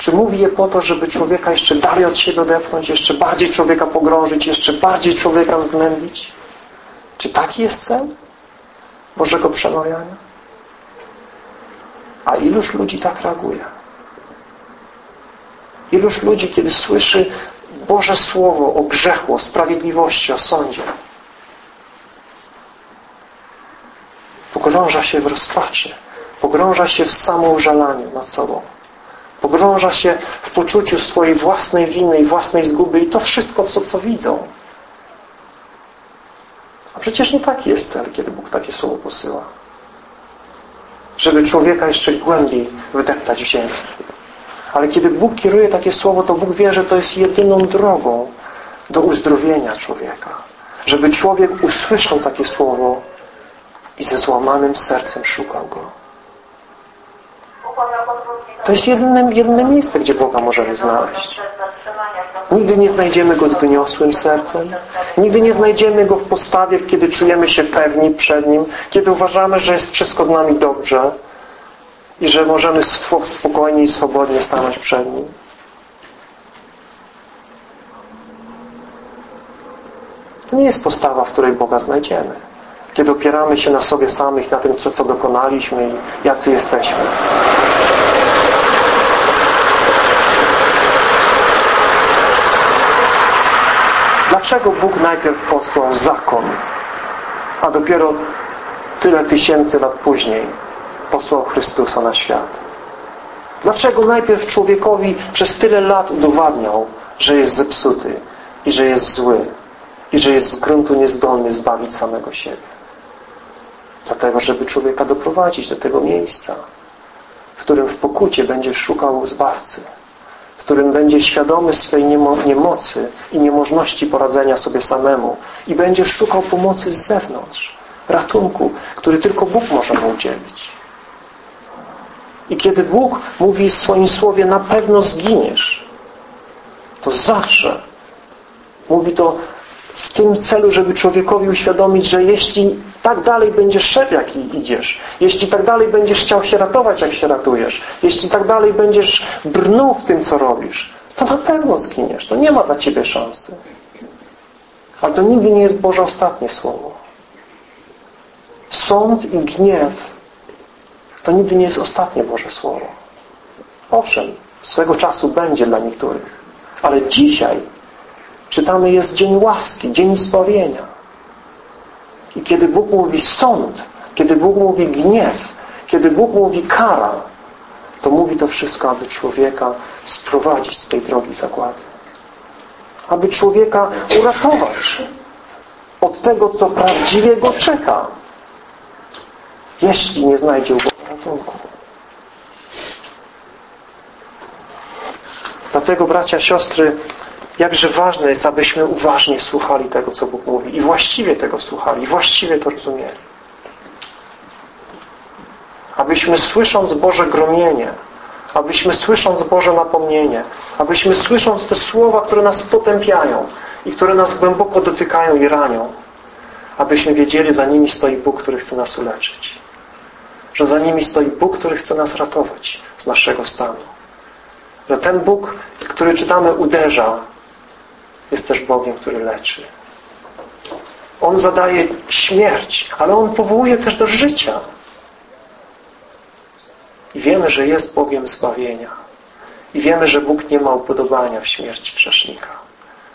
czy mówi je po to, żeby człowieka jeszcze dalej od siebie odepchnąć, jeszcze bardziej człowieka pogrążyć, jeszcze bardziej człowieka zgnębić? Czy taki jest cel Bożego przemawiania? A iluż ludzi tak reaguje? Iluż ludzi, kiedy słyszy Boże Słowo o grzechu, o sprawiedliwości, o sądzie, pogrąża się w rozpaczy, pogrąża się w samoużalaniu nad sobą, pogrąża się w poczuciu swojej własnej winy i własnej zguby i to wszystko, co, co widzą. A przecież nie taki jest cel, kiedy Bóg takie słowo posyła. Żeby człowieka jeszcze głębiej wydeptać w ziemię. Ale kiedy Bóg kieruje takie słowo, to Bóg wie, że to jest jedyną drogą do uzdrowienia człowieka. Żeby człowiek usłyszał takie słowo i ze złamanym sercem szukał Go. To jest jedyne, jedyne miejsce, gdzie Boga możemy znaleźć. Nigdy nie znajdziemy Go z wyniosłym sercem. Nigdy nie znajdziemy Go w postawie, kiedy czujemy się pewni przed Nim, kiedy uważamy, że jest wszystko z nami dobrze i że możemy spokojnie i swobodnie stanąć przed Nim. To nie jest postawa, w której Boga znajdziemy. Kiedy opieramy się na sobie samych, na tym, co, co dokonaliśmy i jacy jesteśmy. Dlaczego Bóg najpierw posłał zakon, a dopiero tyle tysięcy lat później posłał Chrystusa na świat? Dlaczego najpierw człowiekowi przez tyle lat udowadniał, że jest zepsuty i że jest zły i że jest z gruntu niezdolny zbawić samego siebie? Dlatego, żeby człowieka doprowadzić do tego miejsca, w którym w pokucie będzie szukał Zbawcy, w którym będzie świadomy swej niemo niemocy i niemożności poradzenia sobie samemu i będzie szukał pomocy z zewnątrz, ratunku, który tylko Bóg może mu udzielić. I kiedy Bóg mówi w swoim słowie na pewno zginiesz, to zawsze mówi to w tym celu, żeby człowiekowi uświadomić, że jeśli tak dalej będziesz szedł, jak idziesz, jeśli tak dalej będziesz chciał się ratować, jak się ratujesz, jeśli tak dalej będziesz brnął w tym, co robisz, to na pewno zginiesz. To nie ma dla Ciebie szansy. Ale to nigdy nie jest Boże ostatnie słowo. Sąd i gniew to nigdy nie jest ostatnie Boże Słowo. Owszem, swego czasu będzie dla niektórych, ale dzisiaj czytamy jest dzień łaski, dzień zbawienia. I kiedy Bóg mówi sąd, kiedy Bóg mówi gniew, kiedy Bóg mówi kara, to mówi to wszystko, aby człowieka sprowadzić z tej drogi zagłady. Aby człowieka uratować od tego, co prawdziwie go czeka, jeśli nie znajdzie u ratunku. Dlatego, bracia, siostry, jakże ważne jest, abyśmy uważnie słuchali tego, co Bóg mówi i właściwie tego słuchali, i właściwie to rozumieli. Abyśmy słysząc Boże gromienie, abyśmy słysząc Boże napomnienie, abyśmy słysząc te słowa, które nas potępiają i które nas głęboko dotykają i ranią, abyśmy wiedzieli, za nimi stoi Bóg, który chce nas uleczyć. Że za nimi stoi Bóg, który chce nas ratować z naszego stanu. Że ten Bóg, który czytamy, uderza, jest też Bogiem, który leczy. On zadaje śmierć, ale On powołuje też do życia. I wiemy, że jest Bogiem zbawienia. I wiemy, że Bóg nie ma upodobania w śmierci grzesznika.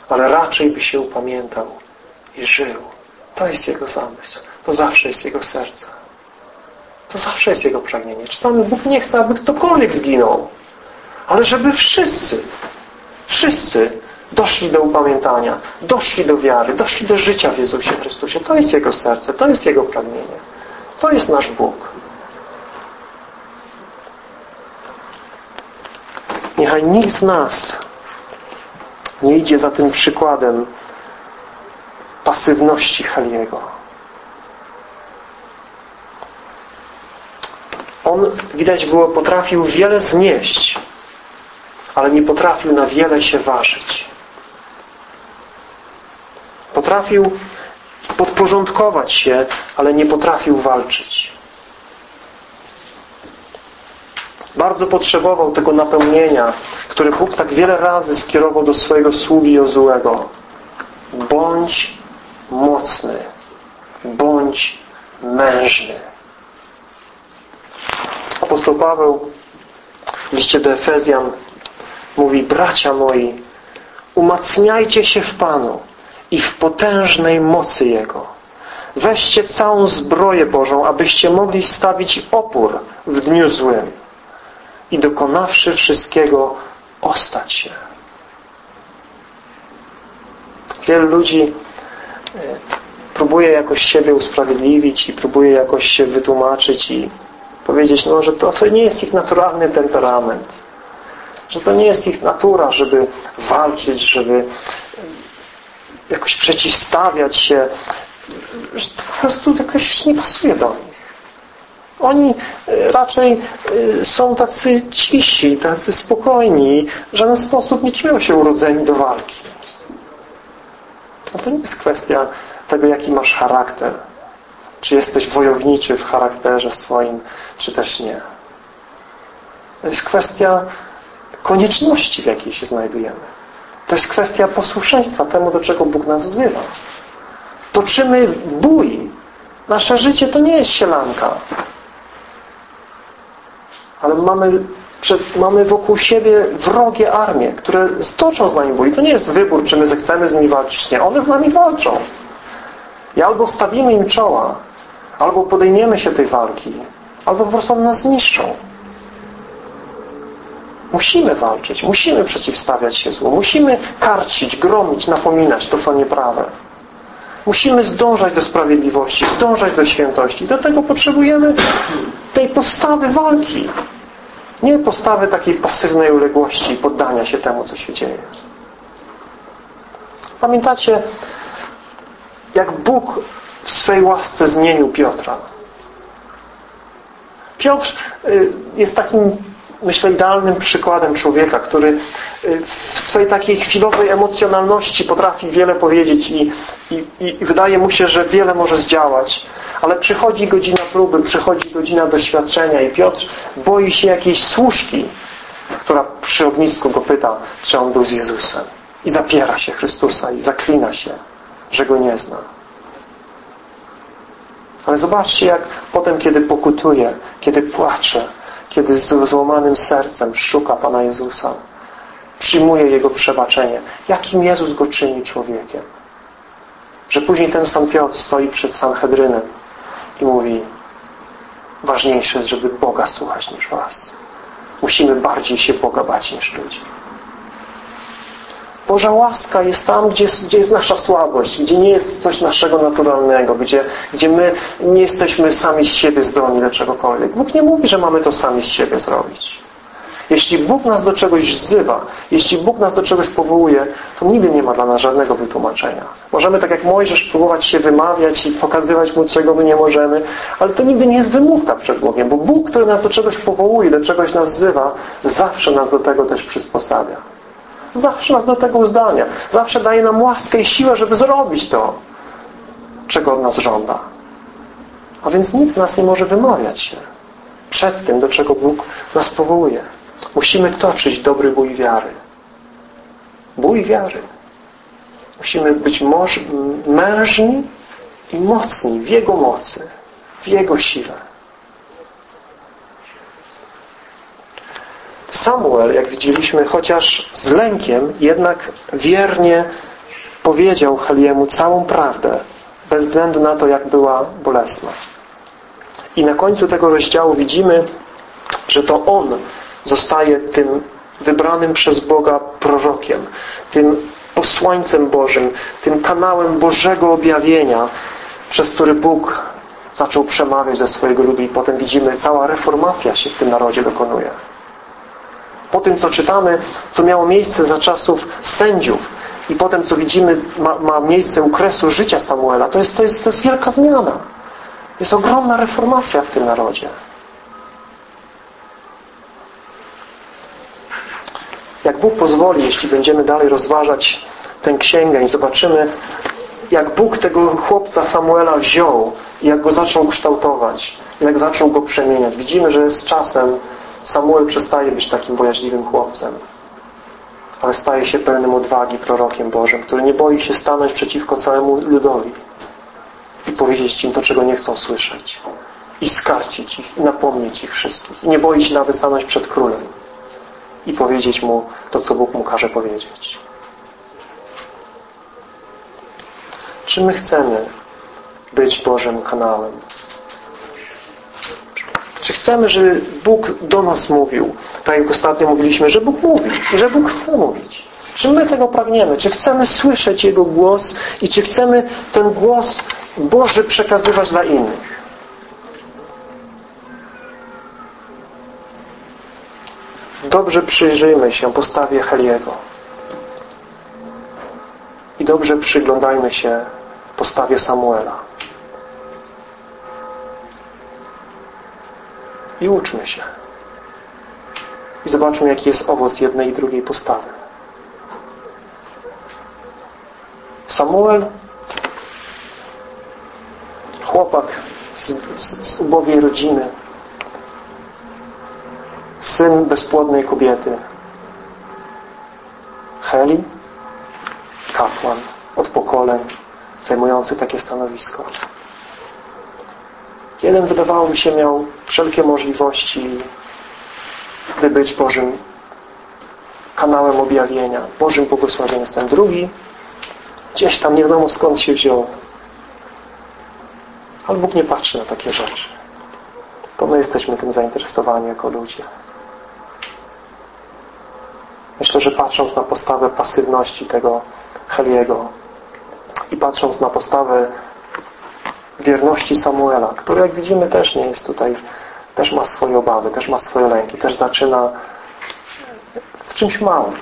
Ale raczej by się upamiętał i żył. To jest Jego zamysł. To zawsze jest Jego serce. To zawsze jest Jego pragnienie. Czytamy, Bóg nie chce, aby ktokolwiek zginął. Ale żeby wszyscy, wszyscy doszli do upamiętania, doszli do wiary, doszli do życia w Jezusie Chrystusie. To jest Jego serce, to jest Jego pragnienie. To jest nasz Bóg. Niechaj nikt z nas nie idzie za tym przykładem pasywności Heliego. On, widać było, potrafił wiele znieść, ale nie potrafił na wiele się ważyć. Potrafił podporządkować się, ale nie potrafił walczyć. Bardzo potrzebował tego napełnienia, które Bóg tak wiele razy skierował do swojego sługi Jozułego. Bądź mocny, bądź mężny. Apostoł Paweł w liście do Efezjan mówi, bracia moi, umacniajcie się w Panu i w potężnej mocy Jego. Weźcie całą zbroję Bożą, abyście mogli stawić opór w dniu złym i dokonawszy wszystkiego ostać się. Wielu ludzi e, próbuje jakoś siebie usprawiedliwić i próbuje jakoś się wytłumaczyć i powiedzieć, no, że to, to nie jest ich naturalny temperament. Że to nie jest ich natura, żeby walczyć, żeby jakoś przeciwstawiać się. Że to po prostu jakoś nie pasuje do nich. Oni e, raczej e, są tacy cisi, tacy spokojni, w żaden sposób nie czują się urodzeni do walki. No to nie jest kwestia tego, jaki masz charakter. Czy jesteś wojowniczy w charakterze swoim, czy też nie. To jest kwestia konieczności, w jakiej się znajdujemy. To jest kwestia posłuszeństwa temu, do czego Bóg nas wzywa. Toczymy bój. Nasze życie to nie jest sielanka. Ale mamy, przed, mamy wokół siebie wrogie armie, które stoczą z nami bój. To nie jest wybór, czy my zechcemy z nimi walczyć. Nie, one z nami walczą. I albo stawimy im czoła, albo podejmiemy się tej walki, albo po prostu nas zniszczą. Musimy walczyć, musimy przeciwstawiać się złu, musimy karcić, gromić, napominać to, co nieprawe. Musimy zdążać do sprawiedliwości, zdążać do świętości. Do tego potrzebujemy tej postawy walki. Nie postawy takiej pasywnej uległości i poddania się temu, co się dzieje. Pamiętacie, jak Bóg w swej łasce zmienił Piotra? Piotr y, jest takim myślę, idealnym przykładem człowieka, który y, w swojej takiej chwilowej emocjonalności potrafi wiele powiedzieć i, i, i wydaje mu się, że wiele może zdziałać. Ale przychodzi godzina próby, przychodzi godzina doświadczenia i Piotr boi się jakiejś służki, która przy ognisku go pyta, czy on był z Jezusem. I zapiera się Chrystusa i zaklina się, że go nie zna. Ale zobaczcie, jak potem, kiedy pokutuje, kiedy płacze, kiedy z złomanym sercem szuka Pana Jezusa, przyjmuje Jego przebaczenie. Jakim Jezus go czyni człowiekiem? Że później ten sam Piotr stoi przed Sanhedrynem i mówi ważniejsze jest, żeby Boga słuchać niż Was. Musimy bardziej się Boga bać niż ludzi. Boża łaska jest tam, gdzie gdzie jest nasza słabość, gdzie nie jest coś naszego naturalnego, gdzie, gdzie my nie jesteśmy sami z siebie zdolni do czegokolwiek. Bóg nie mówi, że mamy to sami z siebie zrobić. Jeśli Bóg nas do czegoś wzywa, jeśli Bóg nas do czegoś powołuje, to nigdy nie ma dla nas żadnego wytłumaczenia. Możemy tak jak Mojżesz próbować się wymawiać i pokazywać Mu, czego my nie możemy, ale to nigdy nie jest wymówka przed Bogiem, bo Bóg, który nas do czegoś powołuje, do czegoś nas wzywa, zawsze nas do tego też przystosawia. Zawsze nas do tego uzdania. Zawsze daje nam łaskę i siłę, żeby zrobić to, czego od nas żąda. A więc nikt nas nie może wymawiać się przed tym, do czego Bóg nas powołuje. Musimy toczyć dobry bój wiary. Bój wiary. Musimy być mężni i mocni w Jego mocy, w Jego sile. Samuel, jak widzieliśmy, chociaż z lękiem, jednak wiernie powiedział Heliemu całą prawdę, bez względu na to, jak była bolesna. I na końcu tego rozdziału widzimy, że to on zostaje tym wybranym przez Boga prorokiem, tym posłańcem Bożym, tym kanałem Bożego objawienia, przez który Bóg zaczął przemawiać do swojego ludu i potem widzimy, cała reformacja się w tym narodzie dokonuje. Po tym, co czytamy, co miało miejsce za czasów sędziów i potem, co widzimy, ma, ma miejsce u kresu życia Samuela, to jest, to, jest, to jest wielka zmiana. To jest ogromna reformacja w tym narodzie. Jak Bóg pozwoli, jeśli będziemy dalej rozważać tę księgę i zobaczymy, jak Bóg tego chłopca Samuela wziął i jak go zaczął kształtować, jak zaczął go przemieniać. Widzimy, że z czasem Samuel przestaje być takim bojaźliwym chłopcem, ale staje się pełnym odwagi prorokiem Bożym, który nie boi się stanąć przeciwko całemu ludowi i powiedzieć im to, czego nie chcą słyszeć i skarcić ich i napomnieć ich wszystkich. I nie boi się nawet stanąć przed królem i powiedzieć mu to, co Bóg mu każe powiedzieć. Czy my chcemy być Bożym kanałem? Czy chcemy, żeby Bóg do nas mówił? Tak jak ostatnio mówiliśmy, że Bóg mówi i że Bóg chce mówić. Czy my tego pragniemy? Czy chcemy słyszeć Jego głos i czy chcemy ten głos Boży przekazywać dla innych? Dobrze przyjrzyjmy się postawie Heliego. I dobrze przyglądajmy się postawie Samuela. I uczmy się. I zobaczmy, jaki jest owoc jednej i drugiej postawy. Samuel, chłopak z, z, z ubogiej rodziny, syn bezpłodnej kobiety. Heli, kapłan od pokoleń, zajmujący takie stanowisko. Jeden wydawało mi się miał wszelkie możliwości by być Bożym kanałem objawienia, Bożym błogosławieństwem. Drugi gdzieś tam nie wiadomo skąd się wziął. Ale Bóg nie patrzy na takie rzeczy. To my jesteśmy tym zainteresowani jako ludzie. Myślę, że patrząc na postawę pasywności tego Heliego i patrząc na postawę wierności Samuela, który jak widzimy też nie jest tutaj, też ma swoje obawy, też ma swoje lęki, też zaczyna w czymś małym,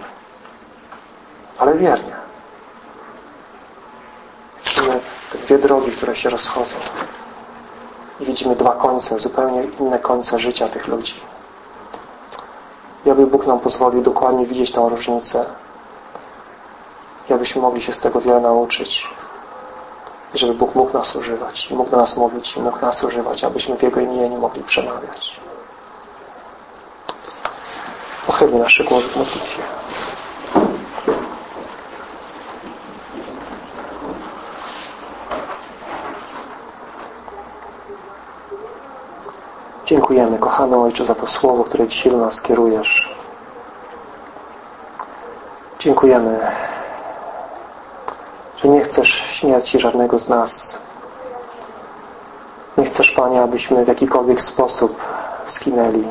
ale wiernie. Widzimy te dwie drogi, które się rozchodzą. I widzimy dwa końce, zupełnie inne końce życia tych ludzi. I aby Bóg nam pozwolił dokładnie widzieć tą różnicę i abyśmy mogli się z tego wiele nauczyć. Żeby Bóg mógł nas używać, mógł do nas mówić, mógł nas używać, abyśmy w Jego imieniu mogli przemawiać. Pochylmy nasze głowy w modlitwie. Dziękujemy, kochany Ojcze, za to słowo, które dzisiaj do nas kierujesz. Dziękujemy, chcesz śmierci żadnego z nas. Nie chcesz, Panie, abyśmy w jakikolwiek sposób skinęli.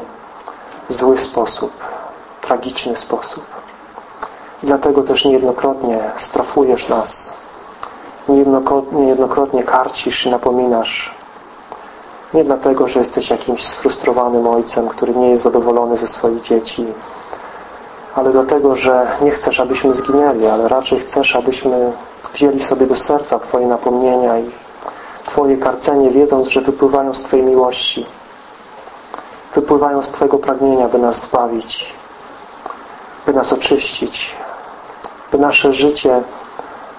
Zły sposób, tragiczny sposób. I dlatego też niejednokrotnie strafujesz nas. Niejednokrotnie, niejednokrotnie karcisz i napominasz nie dlatego, że jesteś jakimś sfrustrowanym ojcem, który nie jest zadowolony ze swoich dzieci, ale dlatego, że nie chcesz, abyśmy zginęli, ale raczej chcesz, abyśmy wzięli sobie do serca Twoje napomnienia i Twoje karcenie, wiedząc, że wypływają z Twojej miłości, wypływają z Twojego pragnienia, by nas zbawić, by nas oczyścić, by nasze życie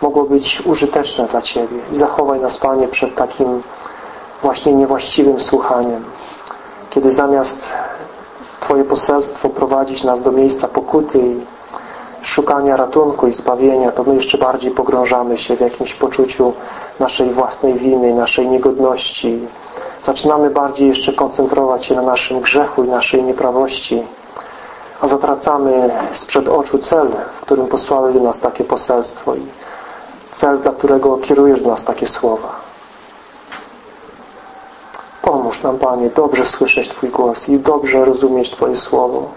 mogło być użyteczne dla Ciebie. I zachowaj nas, Panie, przed takim właśnie niewłaściwym słuchaniem. Kiedy zamiast Twoje poselstwo prowadzić nas do miejsca pokuty i szukania ratunku i zbawienia, to my jeszcze bardziej pogrążamy się w jakimś poczuciu naszej własnej winy, naszej niegodności. Zaczynamy bardziej jeszcze koncentrować się na naszym grzechu i naszej nieprawości, a zatracamy sprzed oczu cel, w którym posłały do nas takie poselstwo i cel, dla którego kierujesz do nas takie słowa. Pomóż nam, Panie, dobrze słyszeć Twój głos i dobrze rozumieć Twoje słowo.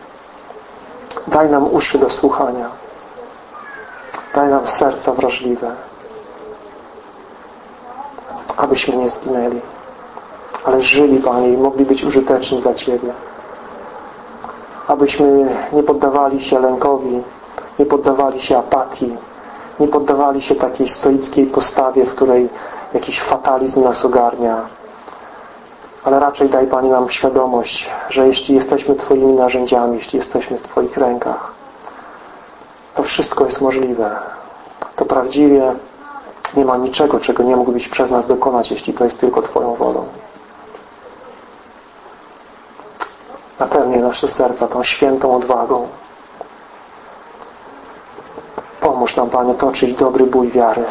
Daj nam uszy do słuchania. Daj nam serca wrażliwe, abyśmy nie zginęli, ale żyli, Panie, i mogli być użyteczni dla Ciebie. Abyśmy nie poddawali się lękowi, nie poddawali się apatii, nie poddawali się takiej stoickiej postawie, w której jakiś fatalizm nas ogarnia, ale raczej daj Panie nam świadomość, że jeśli jesteśmy Twoimi narzędziami, jeśli jesteśmy w Twoich rękach, to wszystko jest możliwe. To prawdziwie nie ma niczego, czego nie mógłbyś przez nas dokonać, jeśli to jest tylko Twoją wolą. Napełnij nasze serca tą świętą odwagą. Pomóż nam, Panie, toczyć dobry bój wiary,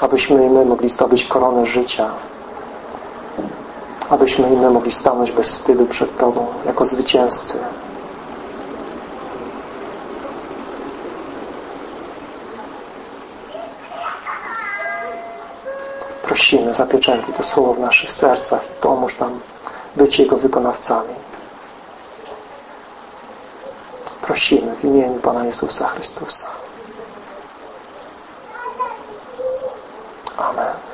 abyśmy i my mogli zdobyć koronę życia, abyśmy my mogli stanąć bez wstydu przed Tobą jako zwycięzcy. Prosimy, zapieczętuj to słowo w naszych sercach i pomóż nam być Jego wykonawcami. Prosimy w imieniu Pana Jezusa Chrystusa. Amen.